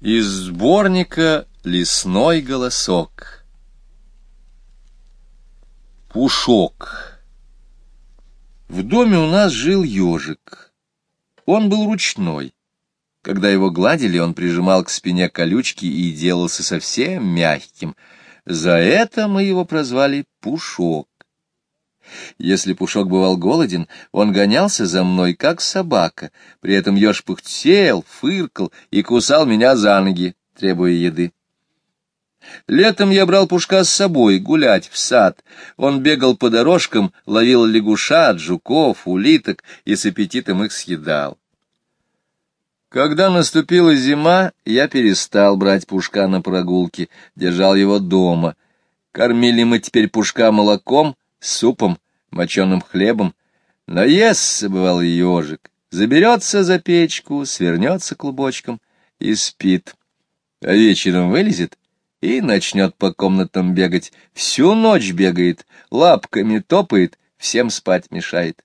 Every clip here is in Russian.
Из сборника «Лесной голосок» Пушок В доме у нас жил ежик. Он был ручной. Когда его гладили, он прижимал к спине колючки и делался совсем мягким. За это мы его прозвали Пушок. Если Пушок бывал голоден, он гонялся за мной, как собака. При этом еж пыхтел, фыркал и кусал меня за ноги, требуя еды. Летом я брал Пушка с собой гулять в сад. Он бегал по дорожкам, ловил лягушат, жуков, улиток и с аппетитом их съедал. Когда наступила зима, я перестал брать Пушка на прогулки, держал его дома. Кормили мы теперь Пушка молоком, супом, моченым хлебом. Наестся, бывал ежик, заберется за печку, свернется клубочком и спит. А вечером вылезет и начнет по комнатам бегать. Всю ночь бегает, лапками топает, всем спать мешает.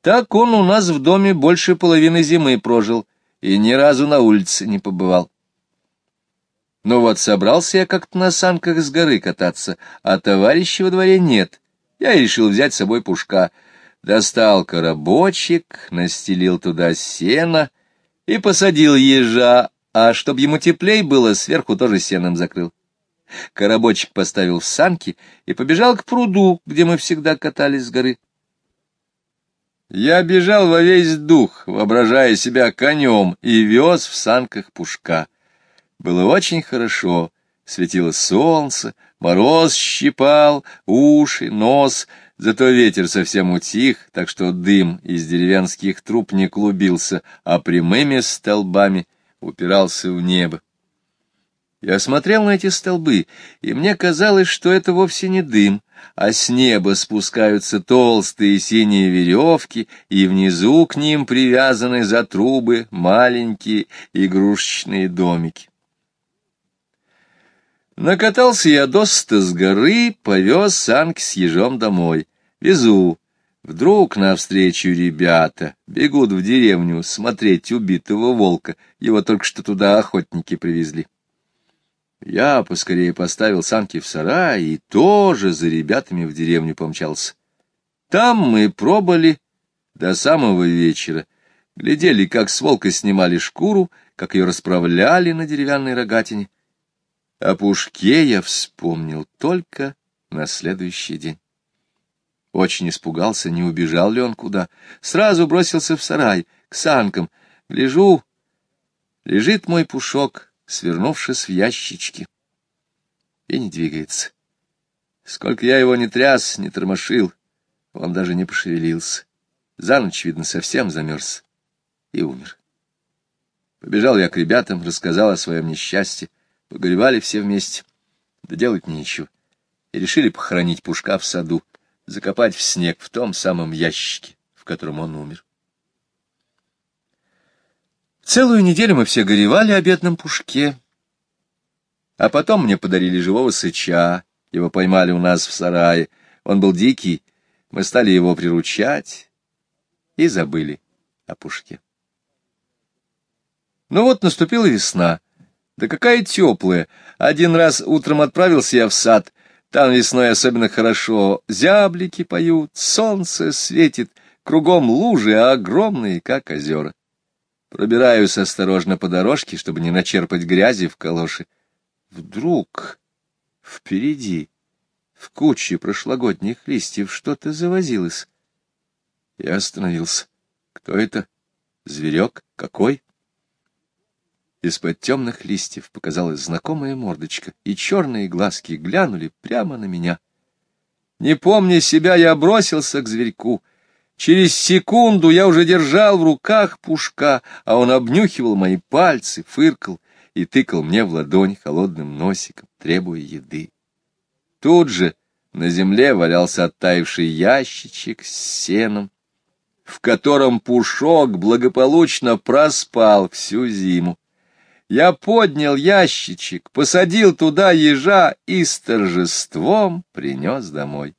Так он у нас в доме больше половины зимы прожил и ни разу на улице не побывал. Ну вот собрался я как-то на санках с горы кататься, а товарища во дворе нет. Я решил взять с собой пушка. Достал коробочек, настелил туда сено и посадил ежа, а чтоб ему теплей было, сверху тоже сеном закрыл. Коробочек поставил в санки и побежал к пруду, где мы всегда катались с горы. Я бежал во весь дух, воображая себя конем, и вез в санках пушка. Было очень хорошо, светило солнце, мороз щипал, уши, нос, зато ветер совсем утих, так что дым из деревенских труб не клубился, а прямыми столбами упирался в небо. Я смотрел на эти столбы, и мне казалось, что это вовсе не дым, а с неба спускаются толстые синие веревки, и внизу к ним привязаны за трубы маленькие игрушечные домики. Накатался я досыта с горы, повез санки с ежом домой. Везу. Вдруг навстречу ребята бегут в деревню смотреть убитого волка. Его только что туда охотники привезли. Я поскорее поставил санки в сарай и тоже за ребятами в деревню помчался. Там мы пробыли до самого вечера. Глядели, как с волка снимали шкуру, как ее расправляли на деревянной рогатине. О Пушке я вспомнил только на следующий день. Очень испугался, не убежал ли он куда. Сразу бросился в сарай, к санкам. Гляжу, лежит мой Пушок, свернувшись в ящичке, и не двигается. Сколько я его не тряс, не тормошил, он даже не пошевелился. За ночь, видно, совсем замерз и умер. Побежал я к ребятам, рассказал о своем несчастье. Погоревали все вместе, да делать нечего, и решили похоронить Пушка в саду, закопать в снег в том самом ящике, в котором он умер. Целую неделю мы все горевали о бедном Пушке, а потом мне подарили живого сыча, его поймали у нас в сарае, он был дикий, мы стали его приручать и забыли о Пушке. Ну вот наступила весна, да какая теплая! Один раз утром отправился я в сад. Там весной особенно хорошо. Зяблики поют, солнце светит, кругом лужи, а огромные, как озера. Пробираюсь осторожно по дорожке, чтобы не начерпать грязи в калоши. Вдруг впереди, в куче прошлогодних листьев, что-то завозилось. Я остановился. Кто это? Зверек? Какой? Из-под темных листьев показалась знакомая мордочка, и черные глазки глянули прямо на меня. Не помня себя, я бросился к зверьку. Через секунду я уже держал в руках пушка, а он обнюхивал мои пальцы, фыркал и тыкал мне в ладонь холодным носиком, требуя еды. Тут же на земле валялся оттаивший ящичек с сеном, в котором пушок благополучно проспал всю зиму. Я поднял ящичек, посадил туда ежа и с торжеством принес домой.